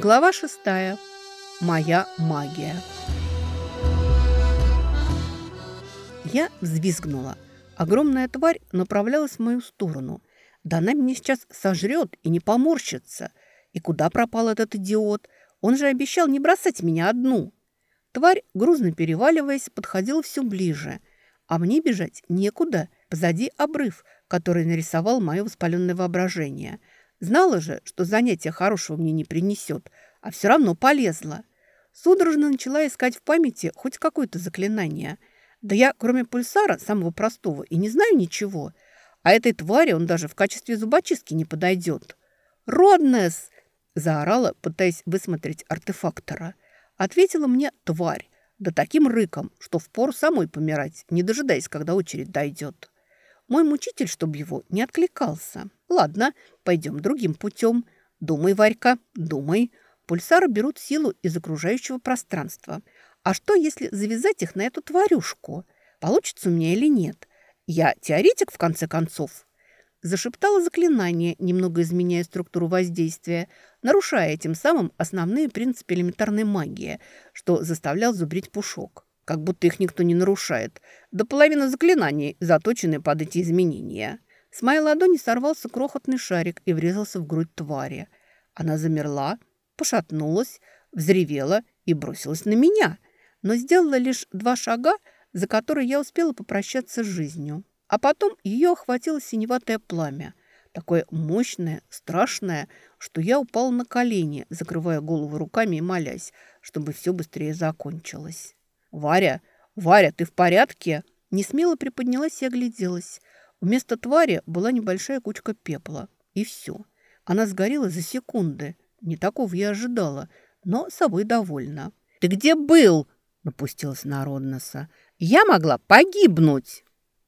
Глава шестая. Моя магия. Я взвизгнула. Огромная тварь направлялась в мою сторону. Да она меня сейчас сожрет и не поморщится. И куда пропал этот идиот? Он же обещал не бросать меня одну. Тварь, грузно переваливаясь, подходила все ближе. А мне бежать некуда. Позади обрыв, который нарисовал мое воспаленное воображение. Знала же, что занятие хорошего мне не принесет, а все равно полезла. Судорожно начала искать в памяти хоть какое-то заклинание. Да я, кроме пульсара, самого простого, и не знаю ничего. А этой твари он даже в качестве зубочистки не подойдет. «Роднес!» – заорала, пытаясь высмотреть артефактора. Ответила мне тварь, да таким рыком, что впору самой помирать, не дожидаясь, когда очередь дойдет. Мой мучитель, чтобы его не откликался. Ладно, пойдем другим путем. Думай, Варька, думай. Пульсары берут силу из окружающего пространства. А что, если завязать их на эту тварюшку? Получится у меня или нет? Я теоретик, в конце концов. Зашептала заклинание, немного изменяя структуру воздействия, нарушая тем самым основные принципы элементарной магии, что заставлял зубрить пушок как будто их никто не нарушает. До половины заклинаний заточены под эти изменения. С моей ладони сорвался крохотный шарик и врезался в грудь твари. Она замерла, пошатнулась, взревела и бросилась на меня, но сделала лишь два шага, за которые я успела попрощаться с жизнью. А потом ее охватило синеватое пламя, такое мощное, страшное, что я упала на колени, закрывая голову руками и молясь, чтобы все быстрее закончилось. «Варя! Варя, ты в порядке?» Несмело приподнялась и огляделась. Вместо твари была небольшая кучка пепла. И все. Она сгорела за секунды. Не такого я ожидала, но собой довольна. «Ты где был?» – напустилась на Родноса. «Я могла погибнуть!»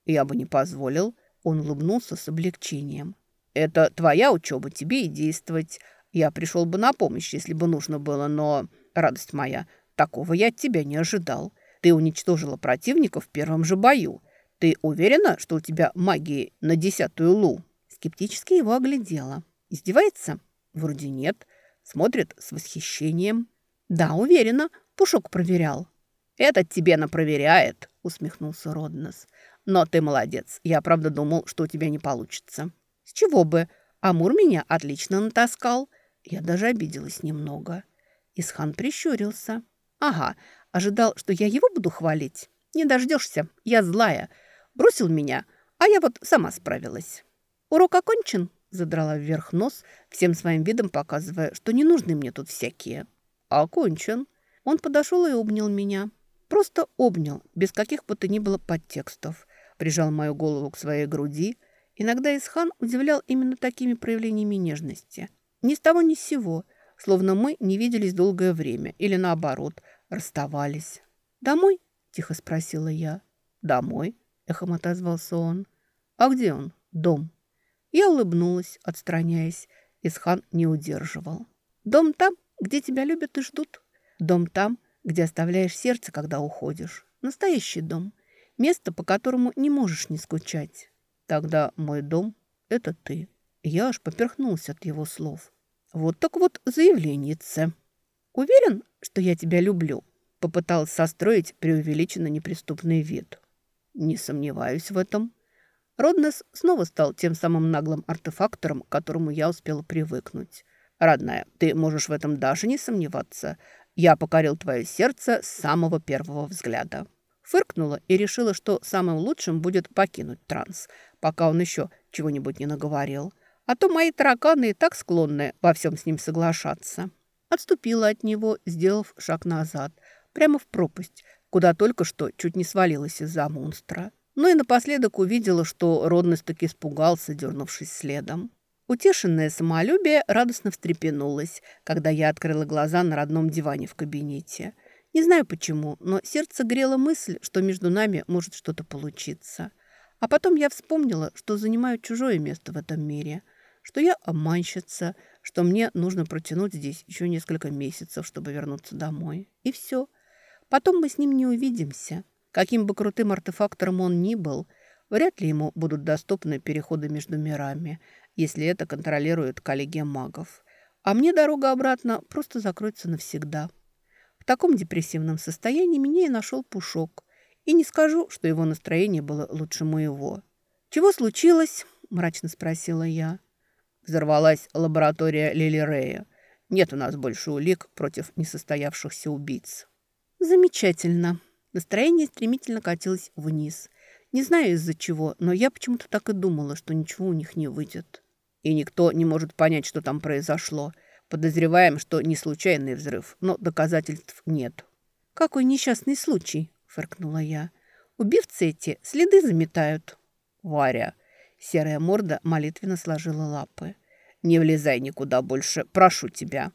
«Я бы не позволил». Он улыбнулся с облегчением. «Это твоя учеба, тебе и действовать. Я пришел бы на помощь, если бы нужно было, но, радость моя, Такого я от тебя не ожидал. Ты уничтожила противника в первом же бою. Ты уверена, что у тебя магии на десятую лу?» Скептически его оглядела. «Издевается?» «Вроде нет. Смотрит с восхищением». «Да, уверена. Пушок проверял». «Этот тебе напроверяет», — усмехнулся Роднос. «Но ты молодец. Я, правда, думал, что у тебя не получится». «С чего бы? Амур меня отлично натаскал». Я даже обиделась немного. Исхан прищурился. Ага, ожидал, что я его буду хвалить. Не дождешься, я злая. Бросил меня, а я вот сама справилась. Урок окончен, задрала вверх нос, всем своим видом показывая, что не нужны мне тут всякие. Окончен. Он подошел и обнял меня. Просто обнял, без каких бы то ни было подтекстов. Прижал мою голову к своей груди. Иногда Исхан удивлял именно такими проявлениями нежности. Ни с того ни с сего – словно мы не виделись долгое время или, наоборот, расставались. «Домой?» – тихо спросила я. «Домой?» – эхом отозвался он. «А где он? Дом?» Я улыбнулась, отстраняясь. Исхан не удерживал. «Дом там, где тебя любят и ждут. Дом там, где оставляешь сердце, когда уходишь. Настоящий дом. Место, по которому не можешь не скучать. Тогда мой дом – это ты». Я аж поперхнулся от его слов. Вот так вот заявленница. Уверен, что я тебя люблю? Попыталась состроить преувеличенно неприступный вид. Не сомневаюсь в этом. Роднес снова стал тем самым наглым артефактором, к которому я успела привыкнуть. Родная, ты можешь в этом даже не сомневаться. Я покорил твое сердце с самого первого взгляда. Фыркнула и решила, что самым лучшим будет покинуть транс, пока он еще чего-нибудь не наговорил. А то мои тараканы и так склонны во всем с ним соглашаться. Отступила от него, сделав шаг назад, прямо в пропасть, куда только что чуть не свалилась из-за монстра. Ну и напоследок увидела, что Родность таки испугался, дернувшись следом. Утешенное самолюбие радостно встрепенулось, когда я открыла глаза на родном диване в кабинете. Не знаю почему, но сердце грело мысль, что между нами может что-то получиться. А потом я вспомнила, что занимаю чужое место в этом мире – что я обманщица, что мне нужно протянуть здесь еще несколько месяцев, чтобы вернуться домой. И все. Потом мы с ним не увидимся. Каким бы крутым артефактором он ни был, вряд ли ему будут доступны переходы между мирами, если это контролирует коллегия магов. а мне дорога обратно просто закроется навсегда. В таком депрессивном состоянии меня и нашел Пушок. И не скажу, что его настроение было лучше моего. «Чего случилось?» – мрачно спросила я. Взорвалась лаборатория Лили Рея. Нет у нас больше улик против несостоявшихся убийц. Замечательно. Настроение стремительно катилось вниз. Не знаю из-за чего, но я почему-то так и думала, что ничего у них не выйдет. И никто не может понять, что там произошло. Подозреваем, что не случайный взрыв, но доказательств нет. «Какой несчастный случай!» – фыркнула я. «Убивцы эти следы заметают». «Варя!» – серая морда молитвенно сложила лапы. Не влезай никуда больше, прошу тебя».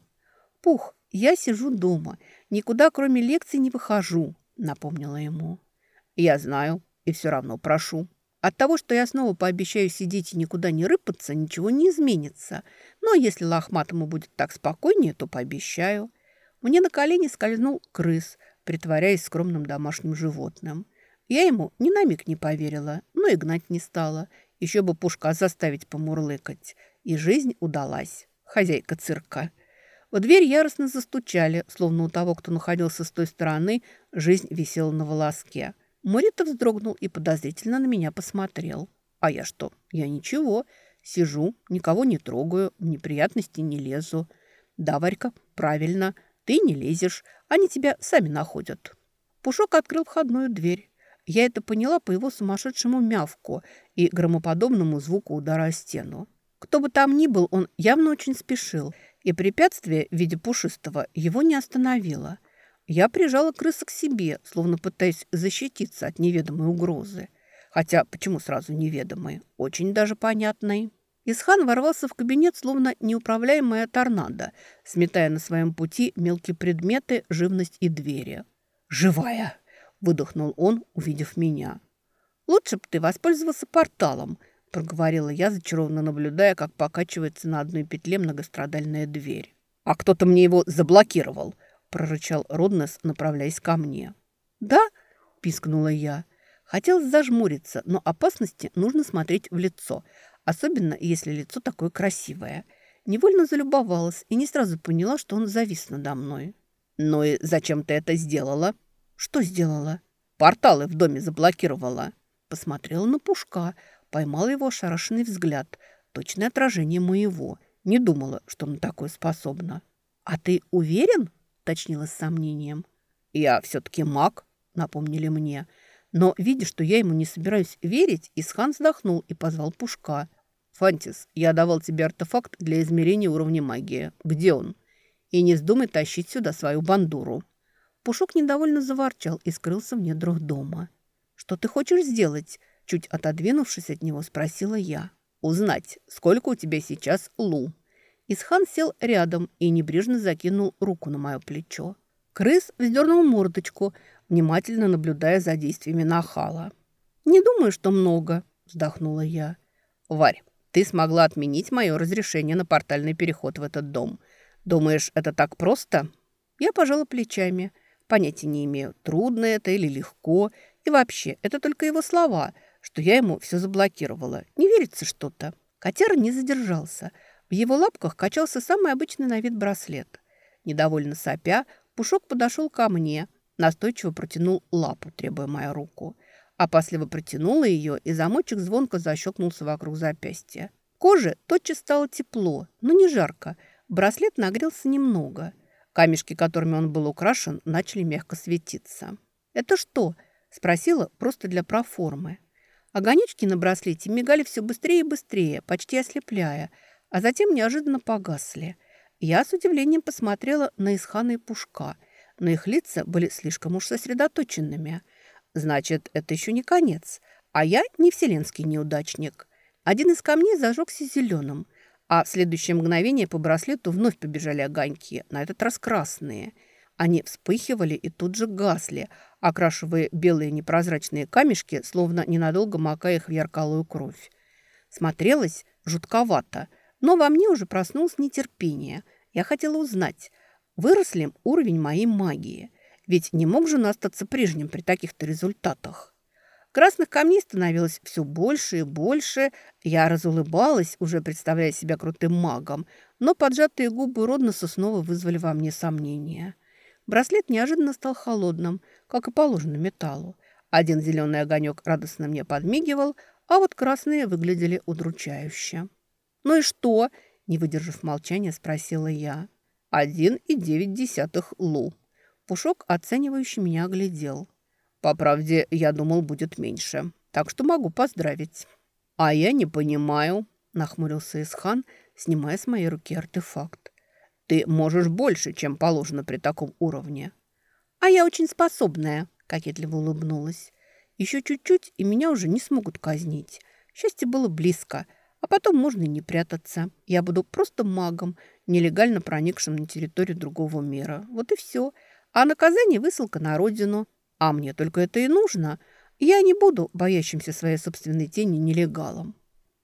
«Пух, я сижу дома, никуда кроме лекций не выхожу», — напомнила ему. «Я знаю и все равно прошу». От того, что я снова пообещаю сидеть и никуда не рыпаться, ничего не изменится. Но если лохматому будет так спокойнее, то пообещаю. Мне на колени скользнул крыс, притворяясь скромным домашним животным. Я ему ни на миг не поверила, но и гнать не стала. Еще бы пушка заставить помурлыкать. И жизнь удалась. Хозяйка цирка. В дверь яростно застучали, словно у того, кто находился с той стороны, жизнь висела на волоске. Морита вздрогнул и подозрительно на меня посмотрел. А я что? Я ничего. Сижу, никого не трогаю, в неприятности не лезу. Да, Варька, правильно. Ты не лезешь, они тебя сами находят. Пушок открыл входную дверь. Я это поняла по его сумасшедшему мявку и громоподобному звуку удара о стену. Кто бы там ни был, он явно очень спешил, и препятствие в виде пушистого его не остановило. Я прижала крыса к себе, словно пытаясь защититься от неведомой угрозы. Хотя почему сразу неведомой? Очень даже понятной. Исхан ворвался в кабинет, словно неуправляемая торнадо, сметая на своем пути мелкие предметы, живность и двери. «Живая!» – выдохнул он, увидев меня. «Лучше бы ты воспользовался порталом», проговорила я, зачарованно наблюдая, как покачивается на одной петле многострадальная дверь. «А кто-то мне его заблокировал», – прорычал Роднес, направляясь ко мне. «Да?» – пискнула я. Хотелось зажмуриться, но опасности нужно смотреть в лицо, особенно если лицо такое красивое. Невольно залюбовалась и не сразу поняла, что он завис надо мной. «Ну и зачем ты это сделала?» «Что сделала?» «Порталы в доме заблокировала». Посмотрела на Пушка – Поймала его ошарашенный взгляд, точное отражение моего. Не думала, что на такое способна. «А ты уверен?» – точнила с сомнением. «Я все-таки маг», – напомнили мне. Но, видя, что я ему не собираюсь верить, Исхан вздохнул и позвал Пушка. «Фантис, я давал тебе артефакт для измерения уровня магии. Где он? И не вздумай тащить сюда свою бандуру». Пушок недовольно заворчал и скрылся в недрах дома. «Что ты хочешь сделать?» Чуть отодвинувшись от него, спросила я. «Узнать, сколько у тебя сейчас лу?» Исхан сел рядом и небрежно закинул руку на мое плечо. Крыс вздернул мордочку, внимательно наблюдая за действиями нахала. «Не думаю, что много», – вздохнула я. «Варь, ты смогла отменить мое разрешение на портальный переход в этот дом. Думаешь, это так просто?» Я пожала плечами. Понятия не имею, трудно это или легко. И вообще, это только его слова – что я ему все заблокировала. Не верится что-то. Котяра не задержался. В его лапках качался самый обычный на вид браслет. Недовольно сопя, Пушок подошел ко мне, настойчиво протянул лапу, требуя мою руку. Опасливо протянула ее, и замочек звонко защелкнулся вокруг запястья. Коже тотчас стало тепло, но не жарко. Браслет нагрелся немного. Камешки, которыми он был украшен, начали мягко светиться. «Это что?» – спросила просто для проформы. Огонечки на браслете мигали все быстрее и быстрее, почти ослепляя, а затем неожиданно погасли. Я с удивлением посмотрела на Исхана и Пушка, но их лица были слишком уж сосредоточенными. Значит, это еще не конец, а я не вселенский неудачник. Один из камней зажегся зеленым, а в следующее мгновение по браслету вновь побежали огоньки, на этот раз красные – они вспыхивали и тут же гасли, окрашивая белые непрозрачные камешки, словно ненадолго макая их в яркалую кровь. Смотрелось жутковато, но во мне уже проснулось нетерпение. Я хотела узнать, вырос ли уровень моей магии, ведь не мог же он остаться прежним при таких-то результатах. Красных камней становилось все больше и больше. Я разулыбалась, уже представляя себя крутым магом, но поджатые губы Родноса снова вызвали во мне сомнения. Браслет неожиданно стал холодным, как и положено металлу. Один зеленый огонек радостно мне подмигивал, а вот красные выглядели удручающе. «Ну и что?» – не выдержав молчания, спросила я. «Один и девять десятых лу». Пушок, оценивающий меня, оглядел. «По правде, я думал, будет меньше, так что могу поздравить». «А я не понимаю», – нахмурился Исхан, снимая с моей руки артефакт. «Ты можешь больше, чем положено при таком уровне». «А я очень способная», – кокетливо улыбнулась. «Еще чуть-чуть, и меня уже не смогут казнить. Счастье было близко, а потом можно и не прятаться. Я буду просто магом, нелегально проникшим на территорию другого мира. Вот и все. А наказание – высылка на родину. А мне только это и нужно. Я не буду боящимся своей собственной тени нелегалом».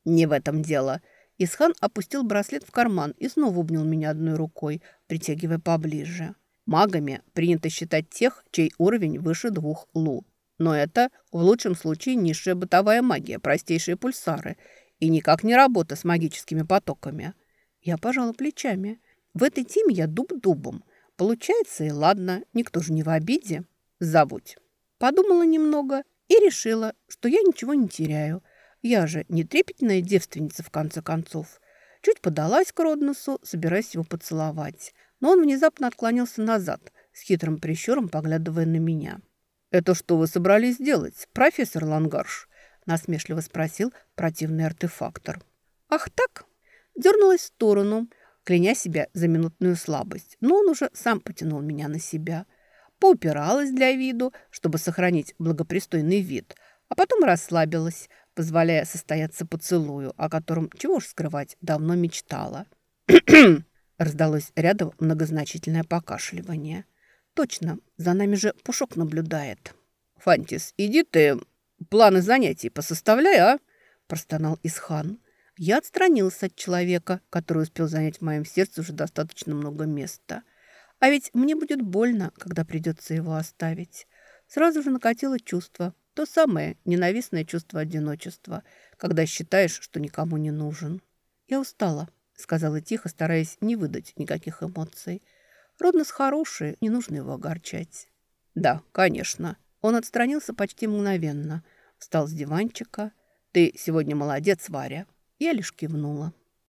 «Не в этом дело», Исхан опустил браслет в карман и снова обнял меня одной рукой, притягивая поближе. Магами принято считать тех, чей уровень выше двух лу. Но это, в лучшем случае, низшая бытовая магия, простейшие пульсары и никак не работа с магическими потоками. Я пожала плечами. В этой теме я дуб дубом. Получается, и ладно, никто же не в обиде. Забудь. Подумала немного и решила, что я ничего не теряю. Я же не трепетная девственница, в конце концов. Чуть подалась к Родносу, собираясь его поцеловать но он внезапно отклонился назад, с хитрым прищуром поглядывая на меня. «Это что вы собрались делать, профессор Лангарш?» насмешливо спросил противный артефактор. «Ах так?» Дернулась в сторону, кляня себя за минутную слабость, но он уже сам потянул меня на себя. Поупиралась для виду, чтобы сохранить благопристойный вид, а потом расслабилась, позволяя состояться поцелую, о котором, чего ж скрывать, давно мечтала. Раздалось рядом многозначительное покашливание. «Точно, за нами же Пушок наблюдает». «Фантис, иди ты планы занятий посоставляй, а?» простонал Исхан. Я отстранился от человека, который успел занять в моем сердце уже достаточно много места. А ведь мне будет больно, когда придется его оставить. Сразу же накатило чувство, то самое ненавистное чувство одиночества, когда считаешь, что никому не нужен. Я устала, сказала тихо, стараясь не выдать никаких эмоций. Роднос хороший, не нужно его огорчать. Да, конечно. Он отстранился почти мгновенно. Встал с диванчика. Ты сегодня молодец, Варя. Я лишь кивнула.